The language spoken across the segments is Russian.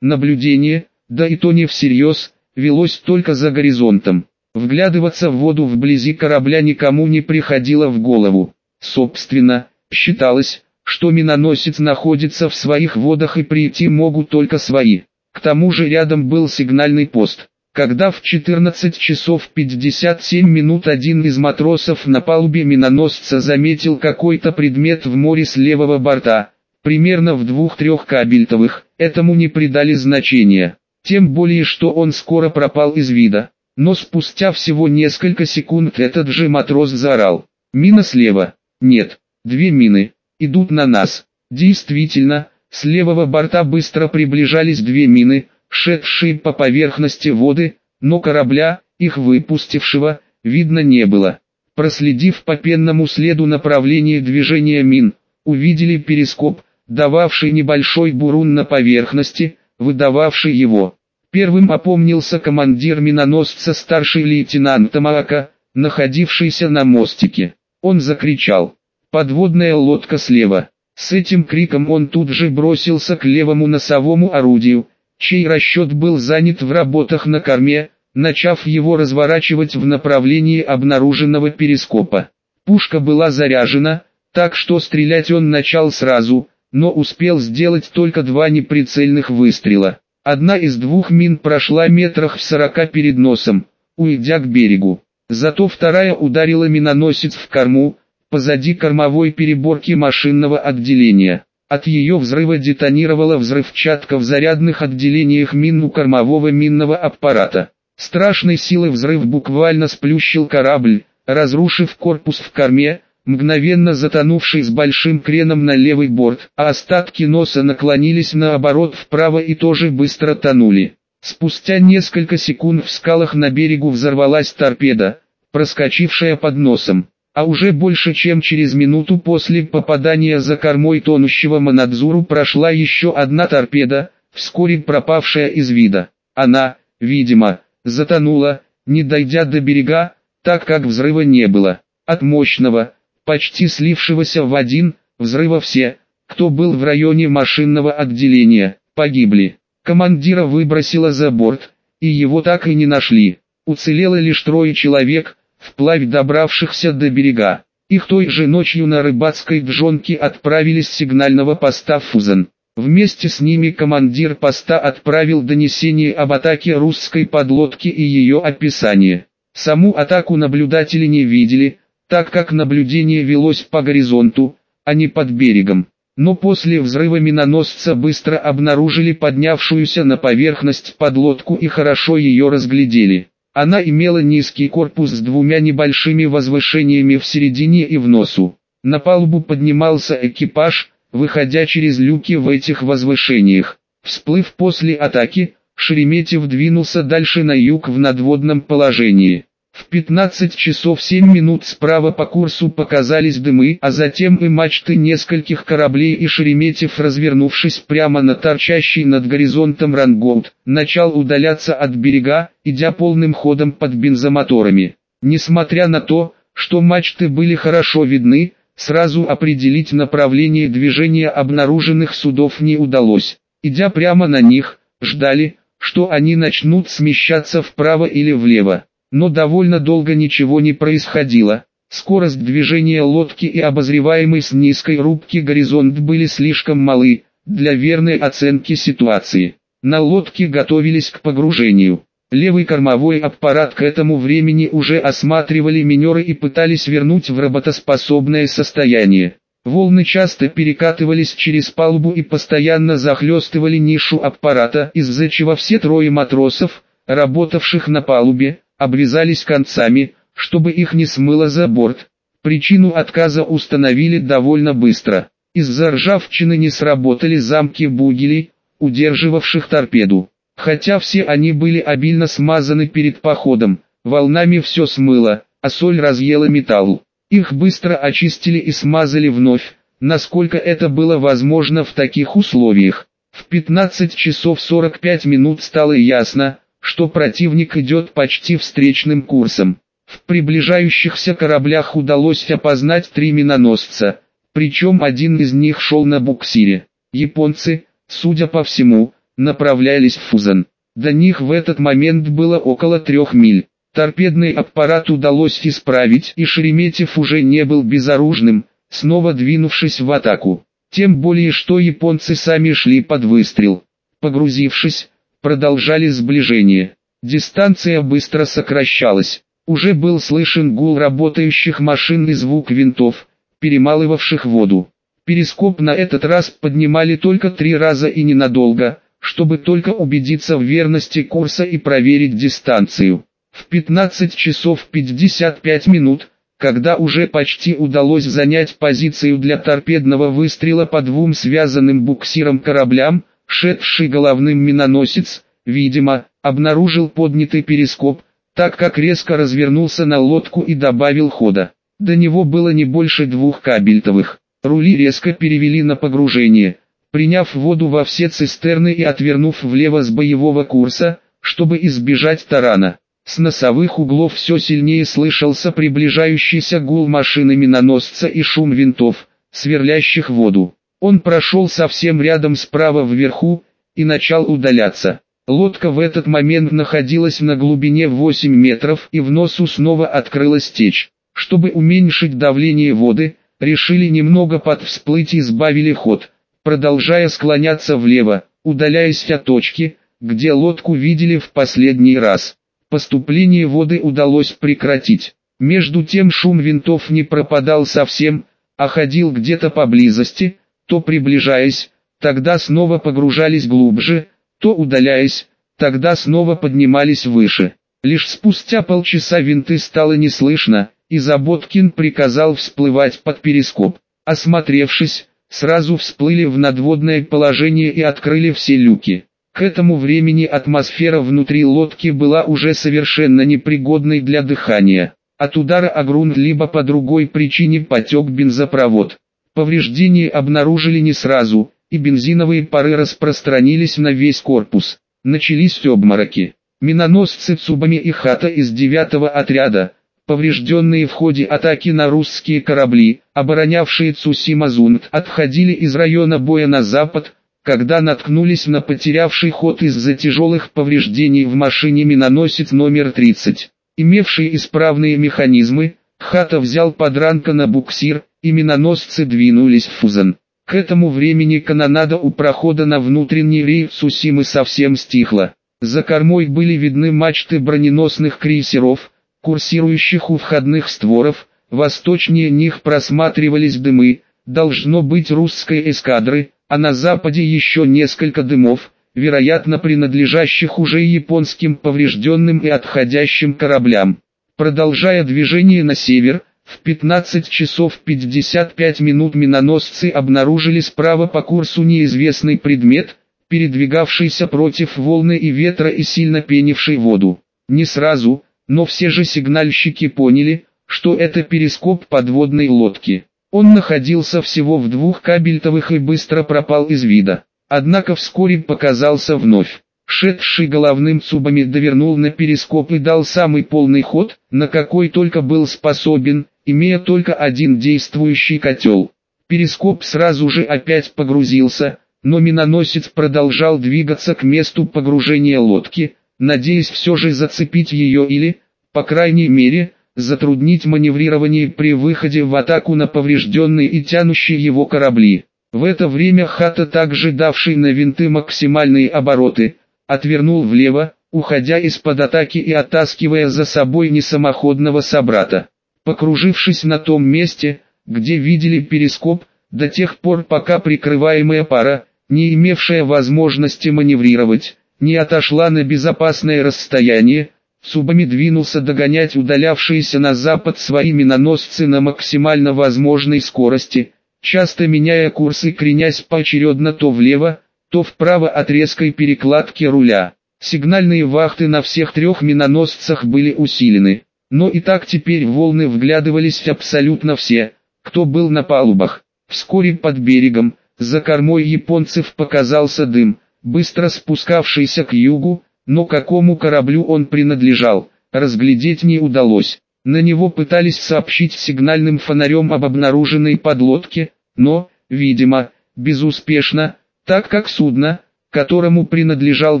Наблюдение, да и то не всерьез, велось только за горизонтом. Вглядываться в воду вблизи корабля никому не приходило в голову. Собственно, считалось, что миноносец находится в своих водах и прийти могут только свои. К тому же рядом был сигнальный пост. Когда в 14 часов 57 минут один из матросов на палубе миноносца заметил какой-то предмет в море с левого борта, примерно в двух-трех кабельтовых, этому не придали значения. Тем более что он скоро пропал из вида. Но спустя всего несколько секунд этот же матрос заорал. Мина слева. Нет, две мины. Идут на нас. Действительно, с левого борта быстро приближались две мины, шедшие по поверхности воды, но корабля, их выпустившего, видно не было. Проследив по пенному следу направление движения мин, увидели перископ, дававший небольшой бурун на поверхности, выдававший его. Первым опомнился командир миноносца старший лейтенант Тамаака, находившийся на мостике. Он закричал «Подводная лодка слева!». С этим криком он тут же бросился к левому носовому орудию, чей расчет был занят в работах на корме, начав его разворачивать в направлении обнаруженного перископа. Пушка была заряжена, так что стрелять он начал сразу, но успел сделать только два неприцельных выстрела. Одна из двух мин прошла метрах в сорока перед носом, уйдя к берегу. Зато вторая ударила миноносец в корму, позади кормовой переборки машинного отделения. От ее взрыва детонировала взрывчатка в зарядных отделениях мин у кормового минного аппарата. Страшной силы взрыв буквально сплющил корабль, разрушив корпус в корме, мгновенно затонувший с большим креном на левый борт, а остатки носа наклонились наоборот вправо и тоже быстро тонули. Спустя несколько секунд в скалах на берегу взорвалась торпеда, проскочившая под носом а уже больше чем через минуту после попадания за кормой тонущего Манадзуру прошла еще одна торпеда, вскоре пропавшая из вида. Она, видимо, затонула, не дойдя до берега, так как взрыва не было. От мощного, почти слившегося в один, взрыва все, кто был в районе машинного отделения, погибли. Командира выбросило за борт, и его так и не нашли. Уцелело лишь трое человек, вплавь добравшихся до берега. Их той же ночью на рыбацкой джонке отправили с сигнального поста Фузан. Вместе с ними командир поста отправил донесение об атаке русской подлодки и ее описание. Саму атаку наблюдатели не видели, так как наблюдение велось по горизонту, а не под берегом. Но после взрыва миноносца быстро обнаружили поднявшуюся на поверхность подлодку и хорошо ее разглядели. Она имела низкий корпус с двумя небольшими возвышениями в середине и в носу. На палубу поднимался экипаж, выходя через люки в этих возвышениях. Всплыв после атаки, Шереметьев двинулся дальше на юг в надводном положении. В 15 часов 7 минут справа по курсу показались дымы, а затем и мачты нескольких кораблей и Шереметьев, развернувшись прямо на торчащий над горизонтом рангоут, начал удаляться от берега, идя полным ходом под бензомоторами. Несмотря на то, что мачты были хорошо видны, сразу определить направление движения обнаруженных судов не удалось. Идя прямо на них, ждали, что они начнут смещаться вправо или влево. Но довольно долго ничего не происходило. Скорость движения лодки и обозреваемый с низкой рубки горизонт были слишком малы, для верной оценки ситуации. На лодке готовились к погружению. Левый кормовой аппарат к этому времени уже осматривали минеры и пытались вернуть в работоспособное состояние. Волны часто перекатывались через палубу и постоянно захлестывали нишу аппарата, из-за чего все трое матросов, работавших на палубе, обвязались концами, чтобы их не смыло за борт. Причину отказа установили довольно быстро. Из-за ржавчины не сработали замки бугелей, удерживавших торпеду. Хотя все они были обильно смазаны перед походом, волнами все смыло, а соль разъела металл. Их быстро очистили и смазали вновь, насколько это было возможно в таких условиях. В 15 часов 45 минут стало ясно, что противник идет почти встречным курсом. В приближающихся кораблях удалось опознать три миноносца, причем один из них шел на буксире. Японцы, судя по всему, направлялись в Фузан. До них в этот момент было около трех миль. Торпедный аппарат удалось исправить, и Шереметьев уже не был безоружным, снова двинувшись в атаку. Тем более, что японцы сами шли под выстрел. Погрузившись, продолжали сближение. Дистанция быстро сокращалась. Уже был слышен гул работающих машин и звук винтов, перемалывавших воду. Перископ на этот раз поднимали только три раза и ненадолго, чтобы только убедиться в верности курса и проверить дистанцию. В 15 часов 55 минут, когда уже почти удалось занять позицию для торпедного выстрела по двум связанным буксиром кораблям, шедший головным миноносец, видимо, обнаружил поднятый перископ, так как резко развернулся на лодку и добавил хода. До него было не больше двух кабельтовых. Рули резко перевели на погружение, приняв воду во все цистерны и отвернув влево с боевого курса, чтобы избежать тарана. С носовых углов все сильнее слышался приближающийся гул машины миноносца и шум винтов, сверлящих воду. Он прошел совсем рядом справа вверху, и начал удаляться. Лодка в этот момент находилась на глубине 8 метров и в носу снова открылась течь. Чтобы уменьшить давление воды, решили немного подвсплыть и сбавили ход, продолжая склоняться влево, удаляясь от точки, где лодку видели в последний раз. Поступление воды удалось прекратить. Между тем шум винтов не пропадал совсем, а ходил где-то поблизости, то приближаясь, тогда снова погружались глубже, то удаляясь, тогда снова поднимались выше. Лишь спустя полчаса винты стало не слышно, и Заботкин приказал всплывать под перископ. Осмотревшись, сразу всплыли в надводное положение и открыли все люки. К этому времени атмосфера внутри лодки была уже совершенно непригодной для дыхания. От удара о грунт либо по другой причине потек бензопровод. Повреждения обнаружили не сразу, и бензиновые пары распространились на весь корпус. Начались обмороки. Миноносцы Цубами и Хата из 9 отряда, Поврежденные в ходе атаки на русские корабли, оборонявшие Цусима-Зунт, отходили из района боя на запад, когда наткнулись на потерявший ход из-за тяжелых повреждений в машине миноносец номер 30. Имевший исправные механизмы, Хата взял подранка на буксир, и миноносцы двинулись в Фузан. К этому времени канонада у прохода на внутренний рейд Сусимы совсем стихла. За кормой были видны мачты броненосных крейсеров, курсирующих у входных створов, восточнее них просматривались дымы, должно быть русской эскадры, а на западе еще несколько дымов, вероятно принадлежащих уже японским поврежденным и отходящим кораблям. Продолжая движение на север, в 15 часов 55 минут миноносцы обнаружили справа по курсу неизвестный предмет, передвигавшийся против волны и ветра и сильно пенивший воду. Не сразу, но все же сигнальщики поняли, что это перископ подводной лодки. Он находился всего в двух кабельтовых и быстро пропал из вида. Однако вскоре показался вновь. Шедший головным цубами довернул на перископ и дал самый полный ход, на какой только был способен, имея только один действующий котел. Перископ сразу же опять погрузился, но миноносец продолжал двигаться к месту погружения лодки, надеясь все же зацепить ее или, по крайней мере, затруднить маневрирование при выходе в атаку на поврежденные и тянущие его корабли. В это время Хата, также давший на винты максимальные обороты, отвернул влево, уходя из-под атаки и оттаскивая за собой несамоходного собрата. Покружившись на том месте, где видели перископ, до тех пор пока прикрываемая пара, не имевшая возможности маневрировать, не отошла на безопасное расстояние, Субами двинулся догонять удалявшиеся на запад свои миноносцы на максимально возможной скорости, часто меняя курс и кренясь поочередно то влево, то вправо от резкой перекладки руля. Сигнальные вахты на всех трех миноносцах были усилены, но и так теперь волны вглядывались абсолютно все, кто был на палубах. Вскоре под берегом, за кормой японцев показался дым, быстро спускавшийся к югу, но какому кораблю он принадлежал, разглядеть не удалось. На него пытались сообщить сигнальным фонарем об обнаруженной подлодке, но, видимо, безуспешно, так как судно, которому принадлежал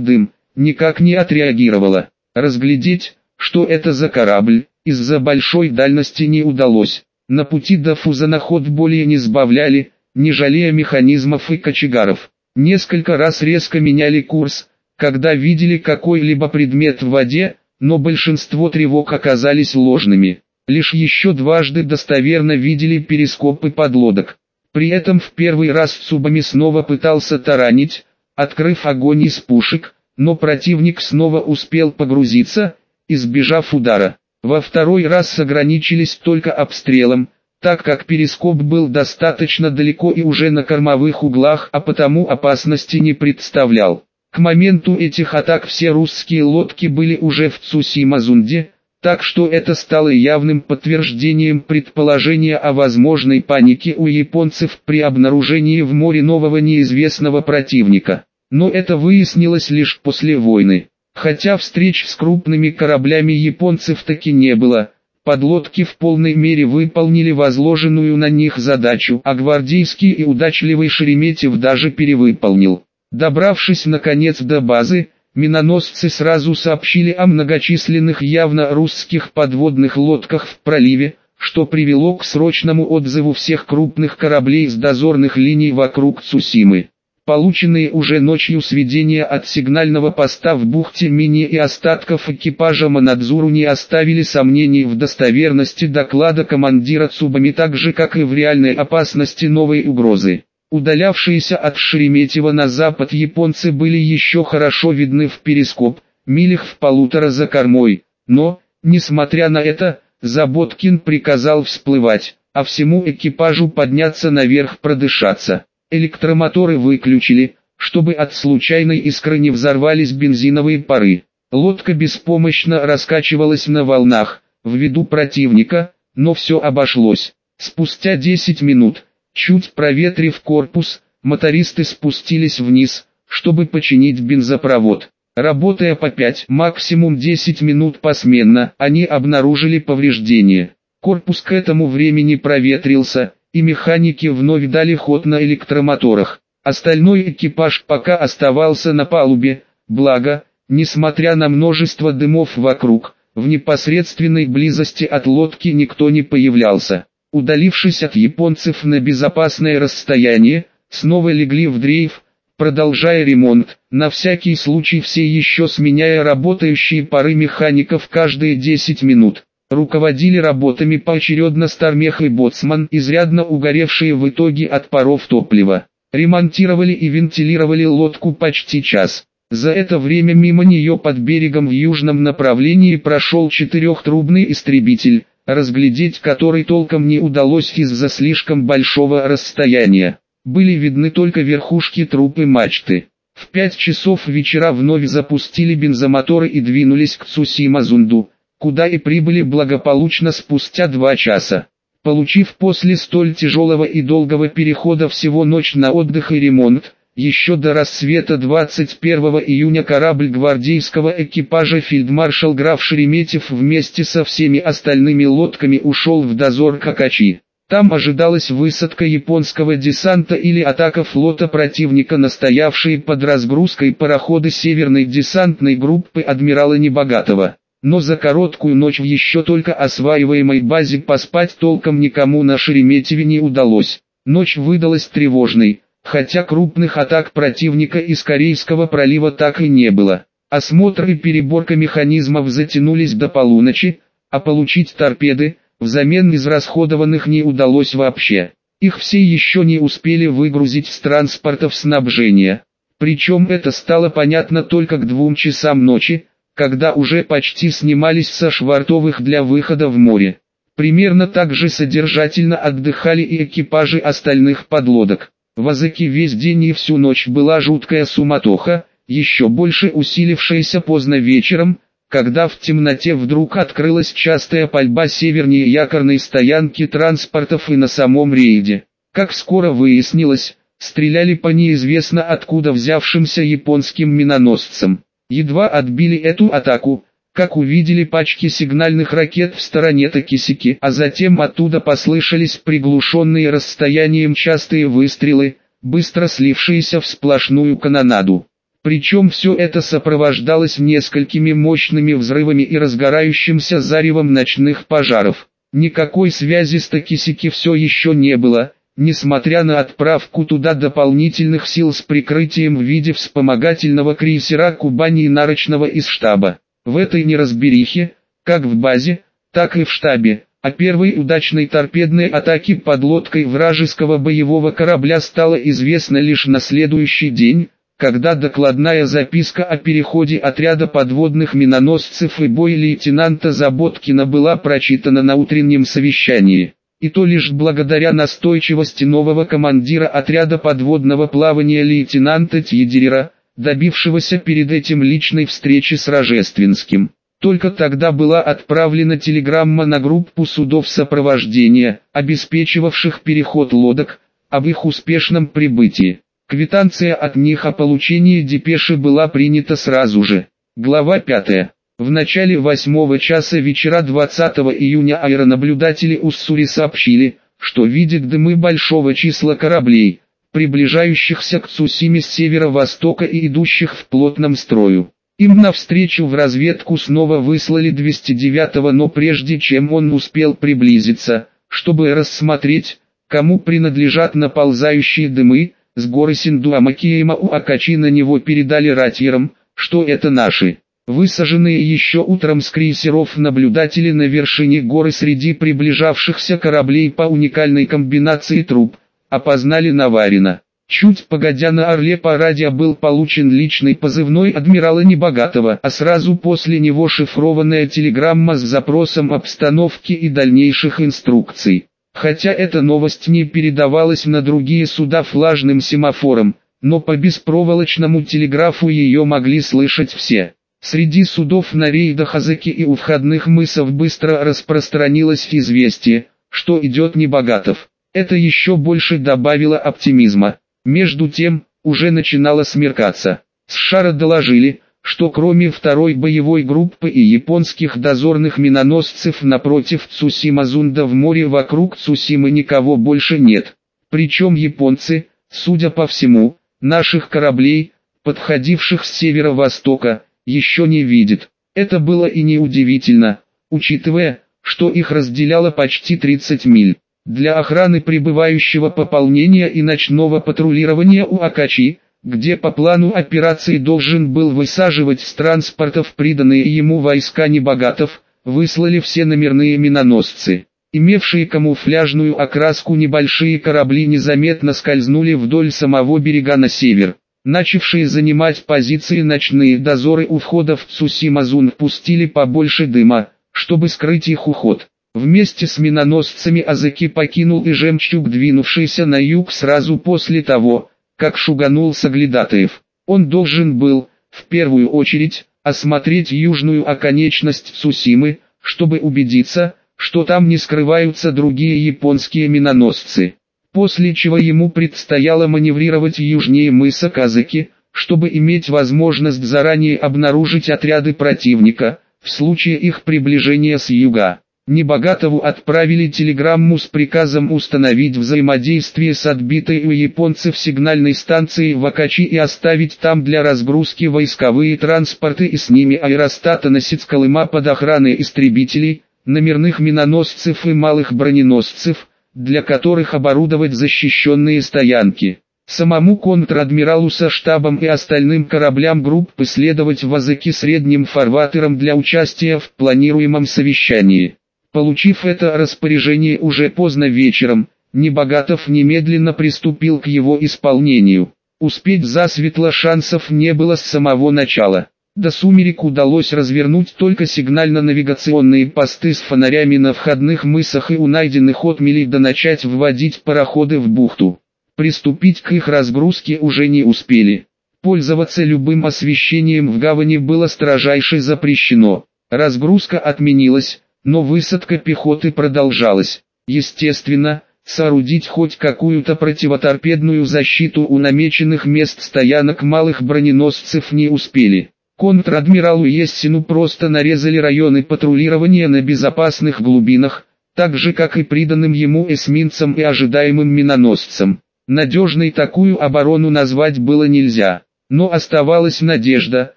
дым, никак не отреагировала. Разглядеть, что это за корабль, из-за большой дальности не удалось. На пути до Фузана ход более не сбавляли, не жалея механизмов и кочегаров. Несколько раз резко меняли курс, когда видели какой-либо предмет в воде, но большинство тревог оказались ложными. Лишь еще дважды достоверно видели перископы подлодок. При этом в первый раз Цубами снова пытался таранить, открыв огонь из пушек, но противник снова успел погрузиться, избежав удара. Во второй раз ограничились только обстрелом, так как перископ был достаточно далеко и уже на кормовых углах, а потому опасности не представлял. К моменту этих атак все русские лодки были уже в Цусимазунде, так что это стало явным подтверждением предположения о возможной панике у японцев при обнаружении в море нового неизвестного противника. Но это выяснилось лишь после войны. Хотя встреч с крупными кораблями японцев таки не было, подлодки в полной мере выполнили возложенную на них задачу, а гвардейский и удачливый Шереметьев даже перевыполнил. Добравшись наконец до базы, миноносцы сразу сообщили о многочисленных явно русских подводных лодках в проливе, что привело к срочному отзыву всех крупных кораблей с дозорных линий вокруг Цусимы. Полученные уже ночью сведения от сигнального поста в бухте Мини и остатков экипажа Манадзуру не оставили сомнений в достоверности доклада командира Цубами так же как и в реальной опасности новой угрозы. Удалявшиеся от Шереметьево на запад японцы были еще хорошо видны в перископ, милях в полутора за кормой, но, несмотря на это, Заботкин приказал всплывать, а всему экипажу подняться наверх продышаться. Электромоторы выключили, чтобы от случайной искры не взорвались бензиновые пары. Лодка беспомощно раскачивалась на волнах, в виду противника, но все обошлось. Спустя 10 минут, чуть проветрив корпус, мотористы спустились вниз, чтобы починить бензопровод. Работая по 5, максимум 10 минут посменно, они обнаружили повреждения. Корпус к этому времени проветрился, и механики вновь дали ход на электромоторах. Остальной экипаж пока оставался на палубе, благо, несмотря на множество дымов вокруг, в непосредственной близости от лодки никто не появлялся. Удалившись от японцев на безопасное расстояние, снова легли в дрейф, продолжая ремонт, на всякий случай все еще сменяя работающие пары механиков каждые 10 минут. Руководили работами поочередно Стармех и Боцман, изрядно угоревшие в итоге от паров топлива. Ремонтировали и вентилировали лодку почти час. За это время мимо нее под берегом в южном направлении прошел четырехтрубный истребитель, разглядеть который толком не удалось из-за слишком большого расстояния. Были видны только верхушки трупы мачты. В пять часов вечера вновь запустили бензомоторы и двинулись к Цусимазунду куда и прибыли благополучно спустя два часа. Получив после столь тяжелого и долгого перехода всего ночь на отдых и ремонт, еще до рассвета 21 июня корабль гвардейского экипажа фельдмаршал граф Шереметьев вместе со всеми остальными лодками ушел в дозор Какачи. Там ожидалась высадка японского десанта или атака флота противника настоявшие под разгрузкой пароходы северной десантной группы адмирала Небогатого но за короткую ночь в еще только осваиваемой базе поспать толком никому на Шереметьеве не удалось. Ночь выдалась тревожной, хотя крупных атак противника из Корейского пролива так и не было. Осмотр и переборка механизмов затянулись до полуночи, а получить торпеды, взамен израсходованных не удалось вообще. Их все еще не успели выгрузить с транспортов снабжения. Причем это стало понятно только к двум часам ночи, когда уже почти снимались со швартовых для выхода в море. Примерно так же содержательно отдыхали и экипажи остальных подлодок. В Азыке весь день и всю ночь была жуткая суматоха, еще больше усилившаяся поздно вечером, когда в темноте вдруг открылась частая пальба севернее якорной стоянки транспортов и на самом рейде. Как скоро выяснилось, стреляли по неизвестно откуда взявшимся японским миноносцам. Едва отбили эту атаку, как увидели пачки сигнальных ракет в стороне Токисики, а затем оттуда послышались приглушенные расстоянием частые выстрелы, быстро слившиеся в сплошную канонаду. Причем все это сопровождалось несколькими мощными взрывами и разгорающимся заревом ночных пожаров. Никакой связи с Токисики все еще не было, несмотря на отправку туда дополнительных сил с прикрытием в виде вспомогательного крейсера Кубани и нарочного из штаба. В этой неразберихе, как в базе, так и в штабе, о первой удачной торпедной атаке под лодкой вражеского боевого корабля стало известно лишь на следующий день, когда докладная записка о переходе отряда подводных миноносцев и бой лейтенанта Заботкина была прочитана на утреннем совещании. И то лишь благодаря настойчивости нового командира отряда подводного плавания лейтенанта Тьедерера, добившегося перед этим личной встречи с Рожественским. Только тогда была отправлена телеграмма на группу судов сопровождения, обеспечивавших переход лодок, об их успешном прибытии. Квитанция от них о получении депеши была принята сразу же. Глава 5. В начале восьмого часа вечера 20 июня аэронаблюдатели Уссури сообщили, что видят дымы большого числа кораблей, приближающихся к Цусиме с северо-востока и идущих в плотном строю. Им навстречу в разведку снова выслали 209-го, но прежде чем он успел приблизиться, чтобы рассмотреть, кому принадлежат наползающие дымы, с горы Синдуамаки и Мауакачи на него передали ратьерам, что это наши. Высаженные еще утром с крейсеров наблюдатели на вершине горы среди приближавшихся кораблей по уникальной комбинации труб, опознали Наварина. Чуть погодя на Орле по радио был получен личный позывной адмирала Небогатого, а сразу после него шифрованная телеграмма с запросом обстановки и дальнейших инструкций. Хотя эта новость не передавалась на другие суда флажным семафором, но по беспроволочному телеграфу ее могли слышать все. Среди судов на рейдах Азыки и у входных мысов быстро распространилось известие, что идет Небогатов. Это еще больше добавило оптимизма. Между тем, уже начинало смеркаться. С шара доложили, что кроме второй боевой группы и японских дозорных миноносцев напротив Цусима-Зунда в море вокруг Цусимы никого больше нет. Причем японцы, судя по всему, наших кораблей, подходивших с северо-востока, еще не видят. Это было и неудивительно, учитывая, что их разделяло почти 30 миль. Для охраны прибывающего пополнения и ночного патрулирования у Акачи, где по плану операции должен был высаживать с транспортов приданные ему войска небогатов, выслали все номерные миноносцы. Имевшие камуфляжную окраску небольшие корабли незаметно скользнули вдоль самого берега на север. Начавшие занимать позиции ночные дозоры у входа в Цусимазун пустили побольше дыма, чтобы скрыть их уход. Вместе с миноносцами Азаки покинул и жемчуг, двинувшийся на юг сразу после того, как шуганул Саглядатаев. Он должен был, в первую очередь, осмотреть южную оконечность Цусимы, чтобы убедиться, что там не скрываются другие японские миноносцы. После чего ему предстояло маневрировать южнее мыса Казаки, чтобы иметь возможность заранее обнаружить отряды противника, в случае их приближения с юга. Небогатову отправили телеграмму с приказом установить взаимодействие с отбитой у японцев сигнальной станцией в Акачи и оставить там для разгрузки войсковые транспорты и с ними аэростатоносец Колыма под охраной истребителей, номерных миноносцев и малых броненосцев, для которых оборудовать защищенные стоянки. Самому контр-адмиралу со штабом и остальным кораблям группы следовать в Азыке средним фарватером для участия в планируемом совещании. Получив это распоряжение уже поздно вечером, Небогатов немедленно приступил к его исполнению. Успеть засветло шансов не было с самого начала. До сумерек удалось развернуть только сигнально-навигационные посты с фонарями на входных мысах и у найденных отмелей да начать вводить пароходы в бухту. Приступить к их разгрузке уже не успели. Пользоваться любым освещением в гавани было строжайше запрещено. Разгрузка отменилась, но высадка пехоты продолжалась. Естественно, соорудить хоть какую-то противоторпедную защиту у намеченных мест стоянок малых броненосцев не успели. Контр-адмиралу Ессину просто нарезали районы патрулирования на безопасных глубинах, так же как и приданным ему эсминцам и ожидаемым миноносцам. Надежной такую оборону назвать было нельзя. Но оставалась надежда,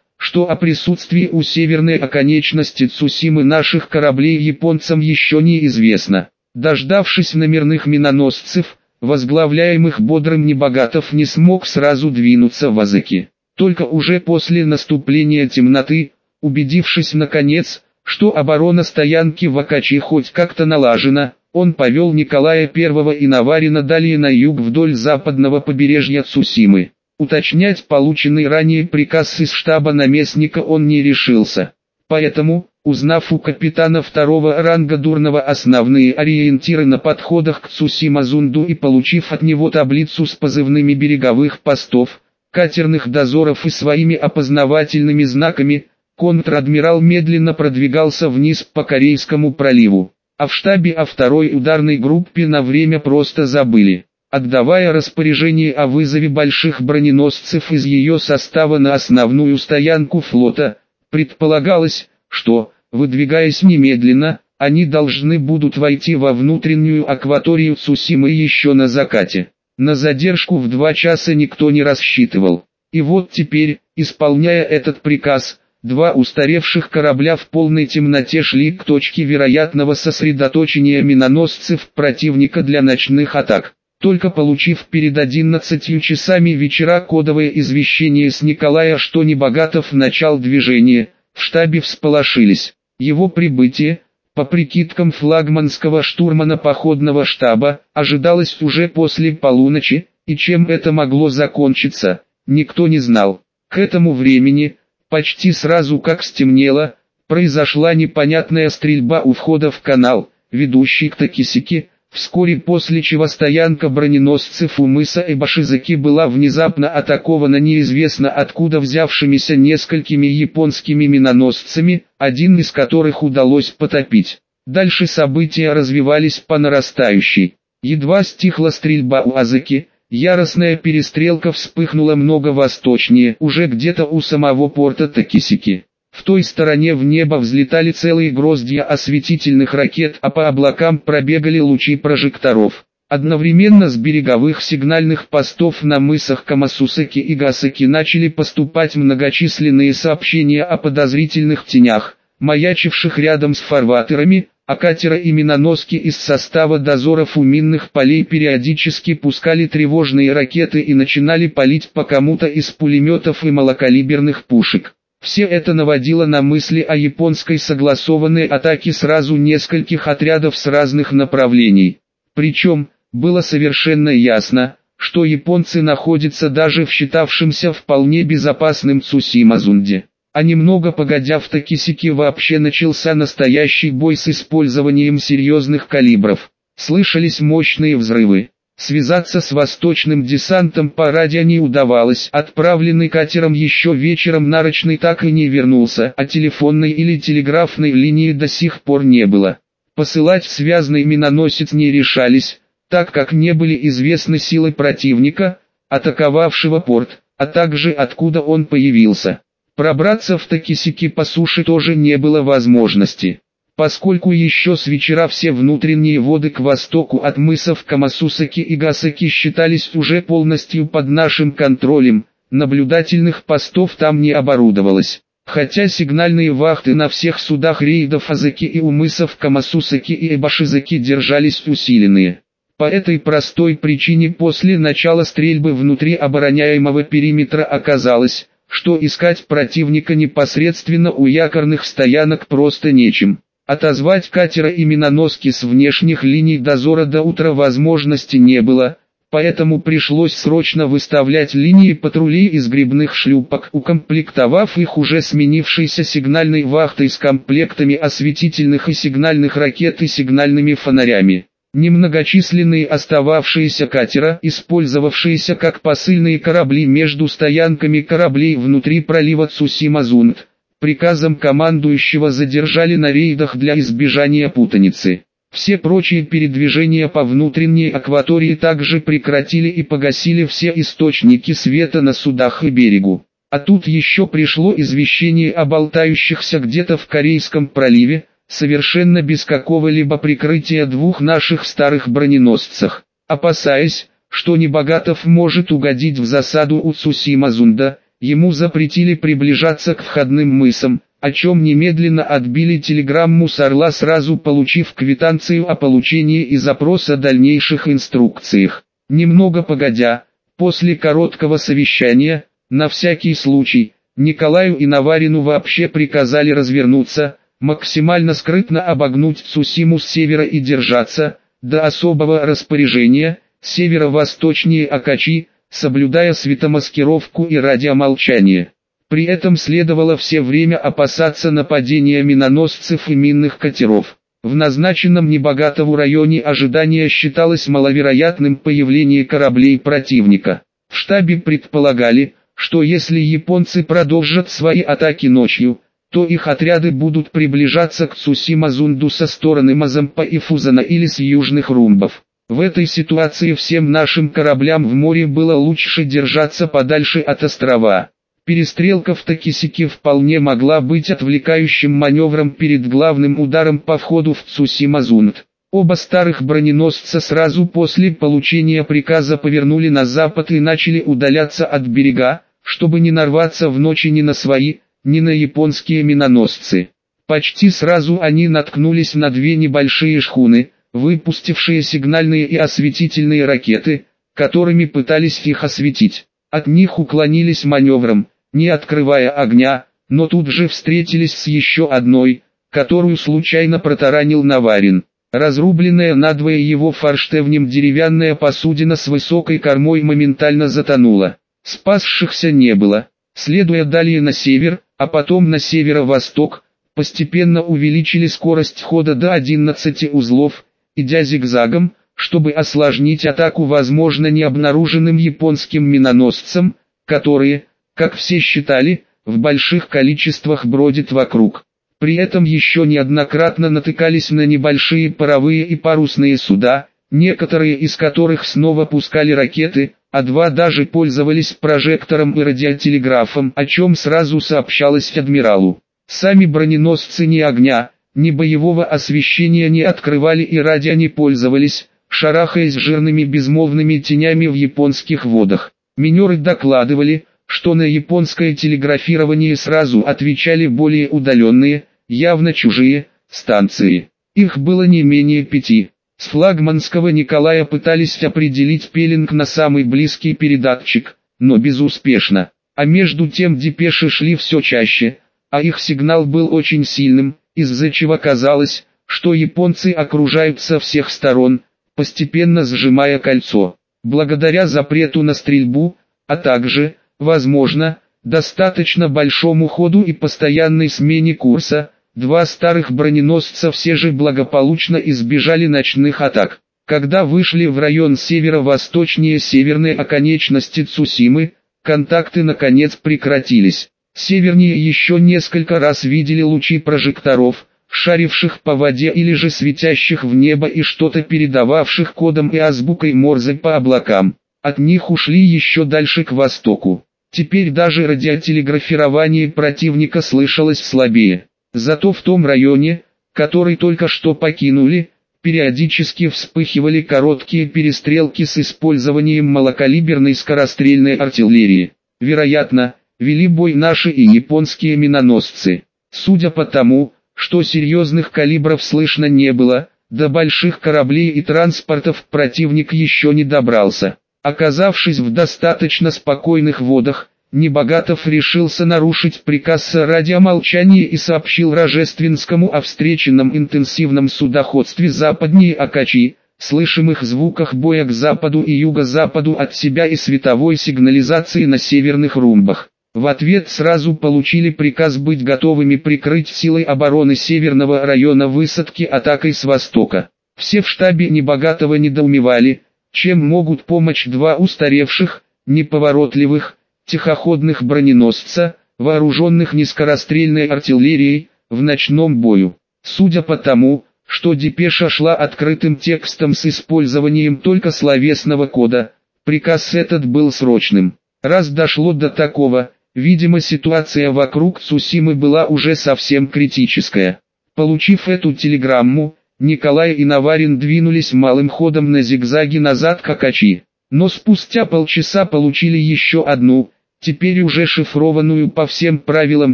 что о присутствии у северной оконечности Цусимы наших кораблей японцам еще не известно. Дождавшись номерных миноносцев, возглавляемых бодрым Небогатов не смог сразу двинуться в Азыки. Только уже после наступления темноты, убедившись наконец, что оборона стоянки в Акачи хоть как-то налажена, он повел Николая I и Наварина далее на юг вдоль западного побережья Цусимы. Уточнять полученный ранее приказ из штаба наместника он не решился. Поэтому, узнав у капитана второго ранга Дурного основные ориентиры на подходах к Цусимазунду и получив от него таблицу с позывными береговых постов, катерных дозоров и своими опознавательными знаками, контр-адмирал медленно продвигался вниз по Корейскому проливу. А в штабе о второй ударной группе на время просто забыли отдавая распоряжение о вызове больших броненосцев из ее состава на основную стоянку флота, предполагалось, что, выдвигаясь немедленно, они должны будут войти во внутреннюю акваторию Цусимы еще на закате. На задержку в два часа никто не рассчитывал. И вот теперь, исполняя этот приказ, два устаревших корабля в полной темноте шли к точке вероятного сосредоточения миноносцев противника для ночных атак. Только получив перед 11 часами вечера кодовое извещение с Николая, что Небогатов начал движение, в штабе всполошились. Его прибытие, по прикидкам флагманского штурмана походного штаба, ожидалось уже после полуночи, и чем это могло закончиться, никто не знал. К этому времени, почти сразу как стемнело, произошла непонятная стрельба у входа в канал, ведущий к Такисике, Вскоре после чего стоянка броненосцев у мыса Эбашизаки была внезапно атакована неизвестно откуда взявшимися несколькими японскими миноносцами, один из которых удалось потопить. Дальше события развивались по нарастающей. Едва стихла стрельба у Азаки, яростная перестрелка вспыхнула много восточнее, уже где-то у самого порта Такисики. В той стороне в небо взлетали целые гроздья осветительных ракет, а по облакам пробегали лучи прожекторов. Одновременно с береговых сигнальных постов на мысах Камасусаки и Гасаки начали поступать многочисленные сообщения о подозрительных тенях, маячивших рядом с фарватерами, а катера и миноноски из состава дозоров у минных полей периодически пускали тревожные ракеты и начинали палить по кому-то из пулеметов и малокалиберных пушек. Все это наводило на мысли о японской согласованной атаке сразу нескольких отрядов с разных направлений. Причем, было совершенно ясно, что японцы находятся даже в считавшемся вполне безопасным Цусимазунде. А немного погодя в Такисике вообще начался настоящий бой с использованием серьезных калибров. Слышались мощные взрывы. Связаться с восточным десантом по радио не удавалось. Отправленный катером еще вечером нарочный так и не вернулся, а телефонной или телеграфной линии до сих пор не было. Посылать связанный миноносец не решались, так как не были известны силы противника, атаковавшего порт, а также откуда он появился. Пробраться в Такисики по суше тоже не было возможности. Поскольку еще с вечера все внутренние воды к востоку от мысов Камасусаки и Гасаки считались уже полностью под нашим контролем, наблюдательных постов там не оборудовалось. Хотя сигнальные вахты на всех судах рейдов Азаки и у мысов Камасусаки и Эбашизаки держались усиленные. По этой простой причине после начала стрельбы внутри обороняемого периметра оказалось, что искать противника непосредственно у якорных стоянок просто нечем. Отозвать катера и миноноски с внешних линий дозора до утра возможности не было, поэтому пришлось срочно выставлять линии патрулей из грибных шлюпок, укомплектовав их уже сменившейся сигнальной вахтой с комплектами осветительных и сигнальных ракет и сигнальными фонарями. Немногочисленные остававшиеся катера, использовавшиеся как посыльные корабли между стоянками кораблей внутри пролива Цусима-Зунд, приказом командующего задержали на рейдах для избежания путаницы. Все прочие передвижения по внутренней акватории также прекратили и погасили все источники света на судах и берегу. А тут еще пришло извещение о болтающихся где-то в Корейском проливе, совершенно без какого-либо прикрытия двух наших старых броненосцах. Опасаясь, что Небогатов может угодить в засаду у Цусимазунда, ему запретили приближаться к входным мысам, о чем немедленно отбили телеграмму с Орла сразу получив квитанцию о получении и запрос о дальнейших инструкциях. Немного погодя, после короткого совещания, на всякий случай, Николаю и Наварину вообще приказали развернуться, максимально скрытно обогнуть Цусиму с севера и держаться, до особого распоряжения, северо-восточнее Акачи, соблюдая светомаскировку и радиомолчание. При этом следовало все время опасаться нападения миноносцев и минных катеров. В назначенном Небогатову районе ожидания считалось маловероятным появление кораблей противника. В штабе предполагали, что если японцы продолжат свои атаки ночью, то их отряды будут приближаться к Цусимазунду со стороны Мазампа и Фузана или с южных румбов. В этой ситуации всем нашим кораблям в море было лучше держаться подальше от острова. Перестрелка в Такисике вполне могла быть отвлекающим маневром перед главным ударом по входу в Цусимазунд. Оба старых броненосца сразу после получения приказа повернули на запад и начали удаляться от берега, чтобы не нарваться в ночи ни на свои, ни на японские миноносцы. Почти сразу они наткнулись на две небольшие шхуны, выпустившие сигнальные и осветительные ракеты, которыми пытались их осветить. От них уклонились маневром, не открывая огня, но тут же встретились с еще одной, которую случайно протаранил Наварин. Разрубленная надвое его форштевнем деревянная посудина с высокой кормой моментально затонула. Спасшихся не было. Следуя далее на север, а потом на северо-восток, постепенно увеличили скорость хода до 11 узлов, идя зигзагом, чтобы осложнить атаку возможно необнаруженным японским миноносцам, которые, как все считали, в больших количествах бродят вокруг. При этом еще неоднократно натыкались на небольшие паровые и парусные суда, некоторые из которых снова пускали ракеты, а два даже пользовались прожектором и радиотелеграфом, о чем сразу сообщалось адмиралу. Сами броненосцы ни огня, ни боевого освещения не открывали и радио не пользовались, шарахаясь жирными безмолвными тенями в японских водах. Минеры докладывали, что на японское телеграфирование сразу отвечали более удаленные, явно чужие, станции. Их было не менее пяти. С флагманского Николая пытались определить пеленг на самый близкий передатчик, но безуспешно. А между тем депеши шли все чаще, а их сигнал был очень сильным, из-за чего казалось, что японцы окружают со всех сторон, постепенно сжимая кольцо. Благодаря запрету на стрельбу, а также, возможно, достаточно большому ходу и постоянной смене курса, два старых броненосца все же благополучно избежали ночных атак. Когда вышли в район северо-восточнее северной оконечности Цусимы, контакты наконец прекратились. Севернее еще несколько раз видели лучи прожекторов, шаривших по воде или же светящих в небо и что-то передававших кодом и азбукой Морзе по облакам. От них ушли еще дальше к востоку. Теперь даже радиотелеграфирование противника слышалось слабее. Зато в том районе, который только что покинули, периодически вспыхивали короткие перестрелки с использованием малокалиберной скорострельной артиллерии. Вероятно, вели бой наши и японские миноносцы. Судя по тому, что серьезных калибров слышно не было, до больших кораблей и транспортов противник еще не добрался. Оказавшись в достаточно спокойных водах, Небогатов решился нарушить приказ о радиомолчании и сообщил Рожественскому о встреченном интенсивном судоходстве западнее Акачи, слышимых звуках боя к западу и юго-западу от себя и световой сигнализации на северных румбах. В ответ сразу получили приказ быть готовыми прикрыть силой обороны северного района высадки атакой с востока. Все в штабе небогатого недоумевали, чем могут помочь два устаревших, неповоротливых, тихоходных броненосца, вооруженных низкорастрельной артиллерией, в ночном бою. Судя по тому, что депеша шла открытым текстом с использованием только словесного кода, приказ этот был срочным. Раз дошло до такого, Видимо ситуация вокруг Цусимы была уже совсем критическая. Получив эту телеграмму, Николай и Наварин двинулись малым ходом на зигзаге назад к Акачи. Но спустя полчаса получили еще одну, теперь уже шифрованную по всем правилам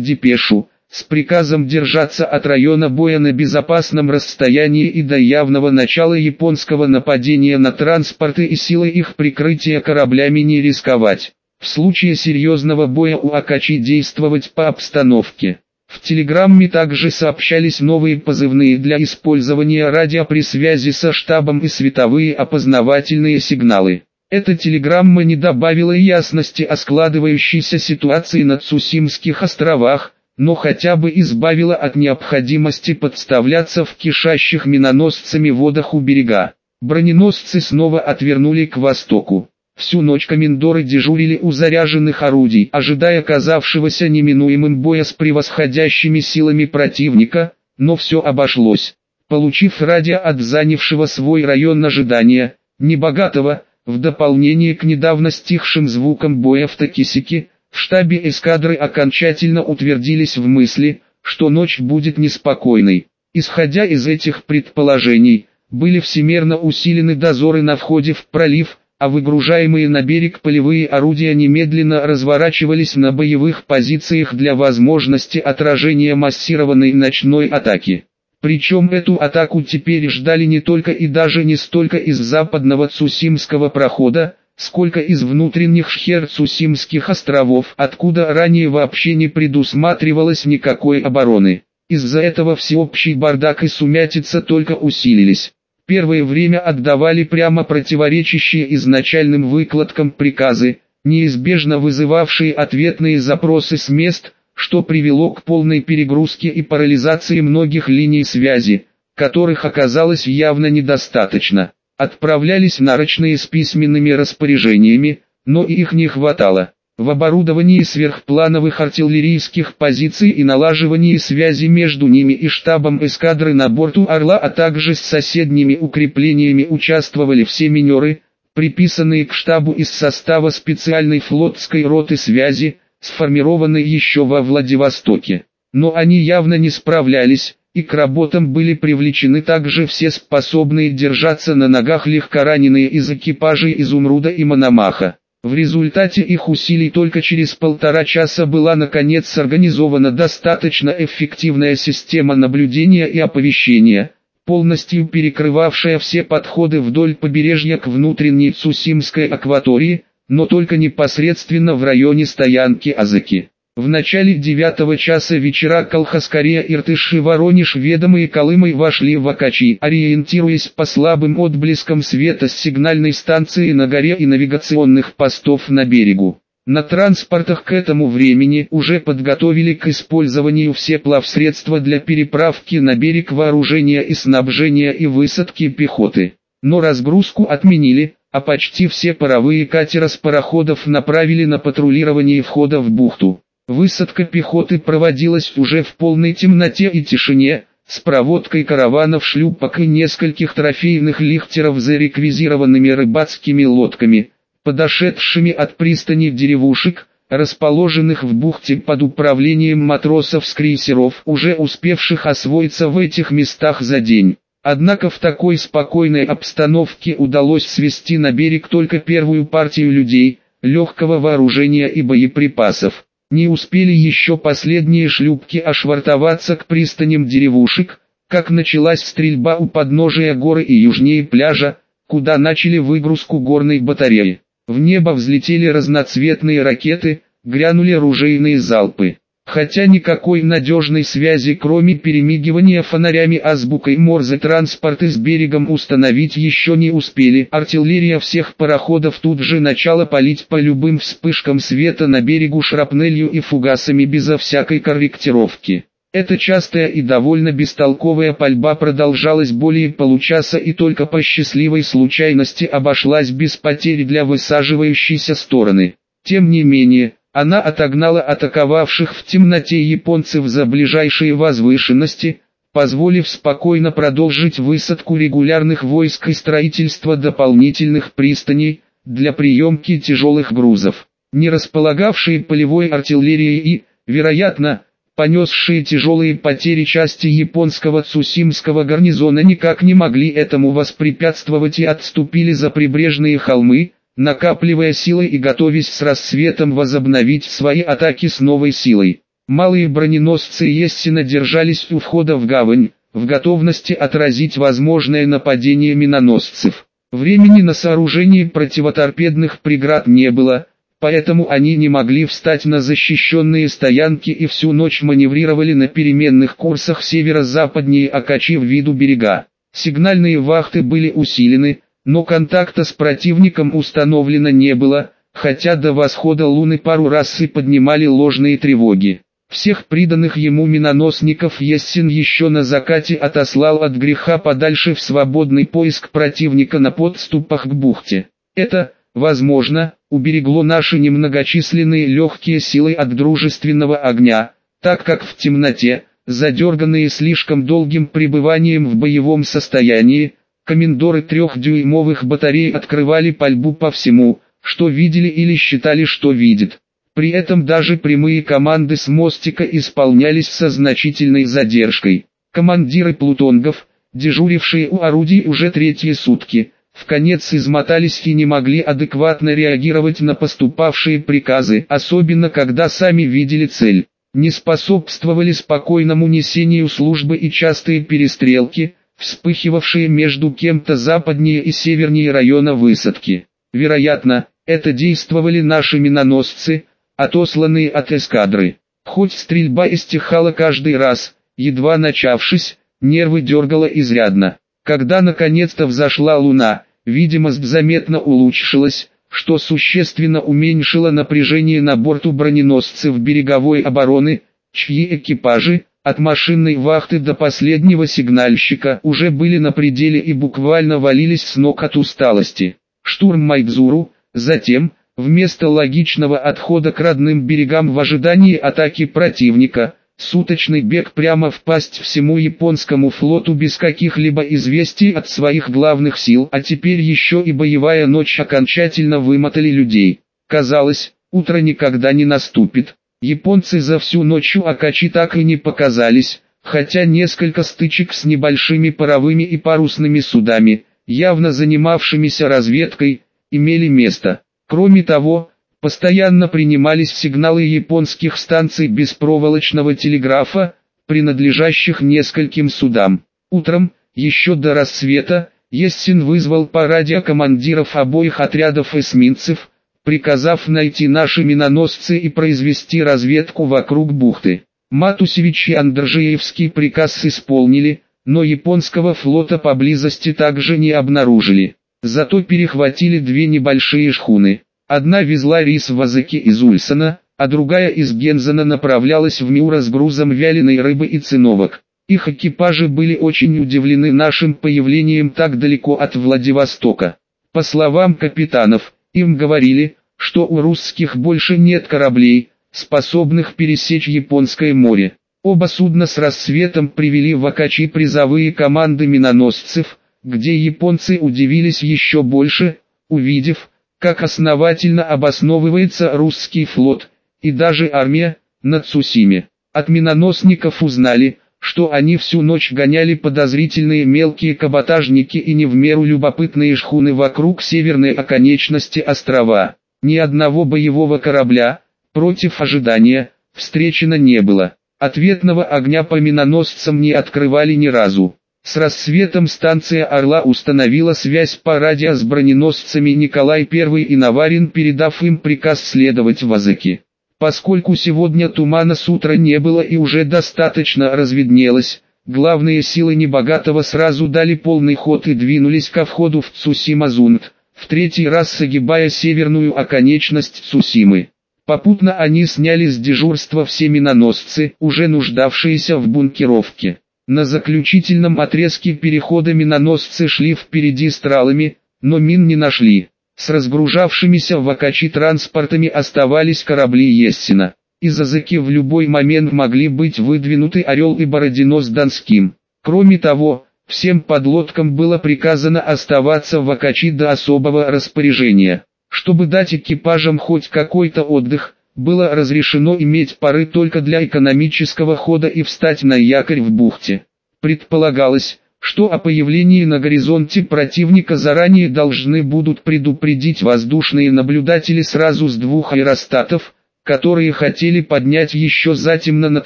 депешу, с приказом держаться от района боя на безопасном расстоянии и до явного начала японского нападения на транспорты и силы их прикрытия кораблями не рисковать. В случае серьезного боя у Акачи действовать по обстановке. В телеграмме также сообщались новые позывные для использования радио при связи со штабом и световые опознавательные сигналы. Эта телеграмма не добавила ясности о складывающейся ситуации на Цусимских островах, но хотя бы избавила от необходимости подставляться в кишащих миноносцами водах у берега. Броненосцы снова отвернули к востоку. Всю ночь комендоры дежурили у заряженных орудий, ожидая казавшегося неминуемым боя с превосходящими силами противника, но все обошлось. Получив радио от занявшего свой район ожидания, небогатого, в дополнение к недавно стихшим звукам боя в Токисике, в штабе эскадры окончательно утвердились в мысли, что ночь будет неспокойной. Исходя из этих предположений, были всемерно усилены дозоры на входе в пролив, а выгружаемые на берег полевые орудия немедленно разворачивались на боевых позициях для возможности отражения массированной ночной атаки. Причем эту атаку теперь ждали не только и даже не столько из западного Цусимского прохода, сколько из внутренних Шхер-Цусимских островов, откуда ранее вообще не предусматривалось никакой обороны. Из-за этого всеобщий бардак и сумятица только усилились. Первое время отдавали прямо противоречащие изначальным выкладкам приказы, неизбежно вызывавшие ответные запросы с мест, что привело к полной перегрузке и парализации многих линий связи, которых оказалось явно недостаточно. Отправлялись нарочные с письменными распоряжениями, но их не хватало. В оборудовании сверхплановых артиллерийских позиций и налаживании связи между ними и штабом эскадры на борту «Орла», а также с соседними укреплениями участвовали все минеры, приписанные к штабу из состава специальной флотской роты связи, сформированной еще во Владивостоке. Но они явно не справлялись, и к работам были привлечены также все способные держаться на ногах легкораненые из экипажей Изумруда и Мономаха. В результате их усилий только через полтора часа была наконец организована достаточно эффективная система наблюдения и оповещения, полностью перекрывавшая все подходы вдоль побережья к внутренней Цусимской акватории, но только непосредственно в районе стоянки Азыки. В начале девятого часа вечера Колхаскария, Иртыш и Воронеж ведомые Колымой вошли в Акачи, ориентируясь по слабым отблескам света с сигнальной станции на горе и навигационных постов на берегу. На транспортах к этому времени уже подготовили к использованию все плавсредства для переправки на берег вооружения и снабжения и высадки пехоты. Но разгрузку отменили, а почти все паровые катера с пароходов направили на патрулирование входа в бухту. Высадка пехоты проводилась уже в полной темноте и тишине, с проводкой караванов шлюпок и нескольких трофейных лихтеров за реквизированными рыбацкими лодками, подошедшими от пристани деревушек, расположенных в бухте под управлением матросов с крейсеров, уже успевших освоиться в этих местах за день. Однако в такой спокойной обстановке удалось свести на берег только первую партию людей, легкого вооружения и боеприпасов. Не успели еще последние шлюпки ошвартоваться к пристаням деревушек, как началась стрельба у подножия горы и южнее пляжа, куда начали выгрузку горной батареи. В небо взлетели разноцветные ракеты, грянули ружейные залпы. Хотя никакой надежной связи кроме перемигивания фонарями азбукой Морзе транспорты с берегом установить еще не успели. Артиллерия всех пароходов тут же начала палить по любым вспышкам света на берегу шрапнелью и фугасами безо всякой корректировки. Эта частая и довольно бестолковая пальба продолжалась более получаса и только по счастливой случайности обошлась без потерь для высаживающейся стороны. Тем не менее, она отогнала атаковавших в темноте японцев за ближайшие возвышенности, позволив спокойно продолжить высадку регулярных войск и строительство дополнительных пристаней, для приемки тяжелых грузов. Не располагавшие полевой артиллерией и, вероятно, понесшие тяжелые потери части японского Цусимского гарнизона никак не могли этому воспрепятствовать и отступили за прибрежные холмы, накапливая силы и готовясь с рассветом возобновить свои атаки с новой силой. Малые броненосцы Ессина держались у входа в гавань, в готовности отразить возможное нападение миноносцев. Времени на сооружение противоторпедных преград не было, поэтому они не могли встать на защищенные стоянки и всю ночь маневрировали на переменных курсах северо-западнее Акачи в виду берега. Сигнальные вахты были усилены, но контакта с противником установлено не было, хотя до восхода Луны пару раз и поднимали ложные тревоги. Всех приданных ему миноносников Ессин еще на закате отослал от греха подальше в свободный поиск противника на подступах к бухте. Это, возможно, уберегло наши немногочисленные легкие силы от дружественного огня, так как в темноте, задерганные слишком долгим пребыванием в боевом состоянии, комендоры трехдюймовых батарей открывали пальбу по всему, что видели или считали, что видят. При этом даже прямые команды с мостика исполнялись со значительной задержкой. Командиры плутонгов, дежурившие у орудий уже третьи сутки, в конец измотались и не могли адекватно реагировать на поступавшие приказы, особенно когда сами видели цель. Не способствовали спокойному несению службы и частые перестрелки, вспыхивавшие между кем-то западнее и севернее района высадки. Вероятно, это действовали наши миноносцы, отосланные от эскадры. Хоть стрельба истихала каждый раз, едва начавшись, нервы дергало изрядно. Когда наконец-то взошла луна, видимость заметно улучшилась, что существенно уменьшило напряжение на борту броненосцев береговой обороны, чьи экипажи, от машинной вахты до последнего сигнальщика уже были на пределе и буквально валились с ног от усталости. Штурм Майдзуру, затем, вместо логичного отхода к родным берегам в ожидании атаки противника, суточный бег прямо в пасть всему японскому флоту без каких-либо известий от своих главных сил, а теперь еще и боевая ночь окончательно вымотали людей. Казалось, утро никогда не наступит. Японцы за всю ночь у Акачи так и не показались, хотя несколько стычек с небольшими паровыми и парусными судами, явно занимавшимися разведкой, имели место. Кроме того, постоянно принимались сигналы японских станций беспроволочного телеграфа, принадлежащих нескольким судам. Утром, еще до рассвета, Ессин вызвал по радио командиров обоих отрядов эсминцев, приказав найти наши миноносцы и произвести разведку вокруг бухты. Матусевич и Андржиевский приказ исполнили, но японского флота поблизости также не обнаружили. Зато перехватили две небольшие шхуны. Одна везла рис в Азыке из Ульсона, а другая из Гензена направлялась в Мюра с грузом вяленой рыбы и циновок. Их экипажи были очень удивлены нашим появлением так далеко от Владивостока. По словам капитанов, им говорили, что у русских больше нет кораблей, способных пересечь Японское море. Оба судна с рассветом привели в Акачи призовые команды миноносцев, где японцы удивились еще больше, увидев, как основательно обосновывается русский флот, и даже армия, на Цусиме. От миноносников узнали, что они всю ночь гоняли подозрительные мелкие каботажники и не в меру любопытные шхуны вокруг северной оконечности острова. Ни одного боевого корабля, против ожидания, встречено не было. Ответного огня по миноносцам не открывали ни разу. С рассветом станция «Орла» установила связь по радио с броненосцами Николай I и Наварин, передав им приказ следовать в Азыке. Поскольку сегодня тумана с утра не было и уже достаточно разведнелось, главные силы небогатого сразу дали полный ход и двинулись ко входу в Цусимазунт, в третий раз согибая северную оконечность Цусимы. Попутно они сняли с дежурства все миноносцы, уже нуждавшиеся в бункеровке. На заключительном отрезке перехода миноносцы шли впереди стралами, но мин не нашли. С разгружавшимися в Акачи транспортами оставались корабли Ессина. Из Азыки в любой момент могли быть выдвинуты Орел и Бородино с Донским. Кроме того, всем подлодкам было приказано оставаться в Акачи до особого распоряжения. Чтобы дать экипажам хоть какой-то отдых, было разрешено иметь пары только для экономического хода и встать на якорь в бухте. Предполагалось, что о появлении на горизонте противника заранее должны будут предупредить воздушные наблюдатели сразу с двух аэростатов, которые хотели поднять еще затемно над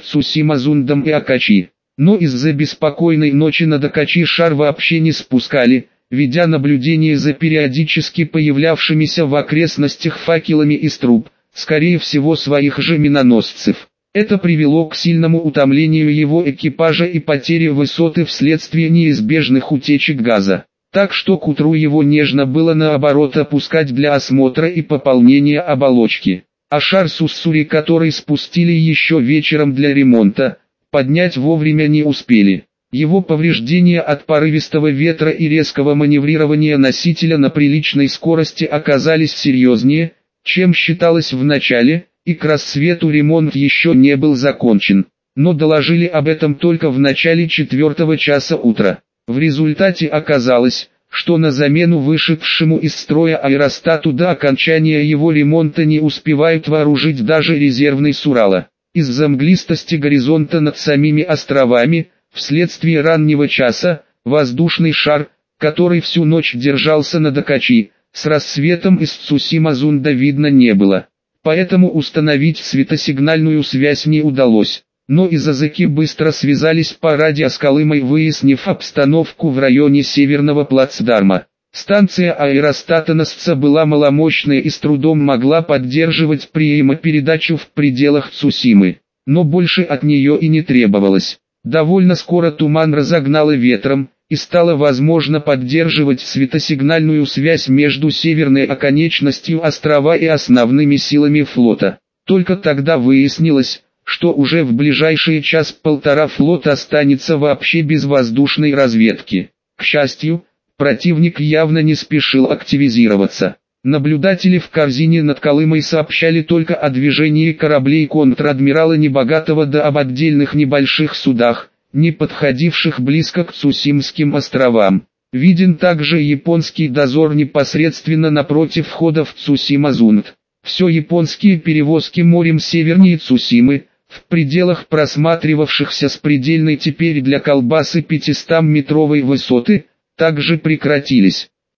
Цусимазундом и Акачи. Но из-за беспокойной ночи над Акачи шар вообще не спускали, ведя наблюдение за периодически появлявшимися в окрестностях факелами из труб, скорее всего своих же миноносцев. Это привело к сильному утомлению его экипажа и потере высоты вследствие неизбежных утечек газа. Так что к утру его нежно было наоборот опускать для осмотра и пополнения оболочки. А шар Суссури, который спустили еще вечером для ремонта, поднять вовремя не успели. Его повреждения от порывистого ветра и резкого маневрирования носителя на приличной скорости оказались серьезнее, чем считалось в начале, и к рассвету ремонт еще не был закончен, но доложили об этом только в начале четвертого часа утра. В результате оказалось, что на замену вышедшему из строя аэростату до окончания его ремонта не успевают вооружить даже резервный Сурала. Из-за мглистости горизонта над самими островами – Вследствие раннего часа, воздушный шар, который всю ночь держался на Дакачи, с рассветом из Цусимазунда видно не было. Поэтому установить светосигнальную связь не удалось. Но и быстро связались по радио с Колымой, выяснив обстановку в районе Северного плацдарма. Станция аэростата Носца была маломощная и с трудом могла поддерживать приемо-передачу в пределах Цусимы. Но больше от нее и не требовалось. Довольно скоро туман разогнало ветром, и стало возможно поддерживать светосигнальную связь между северной оконечностью острова и основными силами флота. Только тогда выяснилось, что уже в ближайшие час-полтора флот останется вообще без воздушной разведки. К счастью, противник явно не спешил активизироваться. Наблюдатели в корзине над Колымой сообщали только о движении кораблей контр-адмирала Небогатого да об отдельных небольших судах, не подходивших близко к Цусимским островам. Виден также японский дозор непосредственно напротив входа в Цусимазунд. Все японские перевозки морем севернее Цусимы, в пределах просматривавшихся с предельной теперь для колбасы 500-метровой высоты, также прекратились.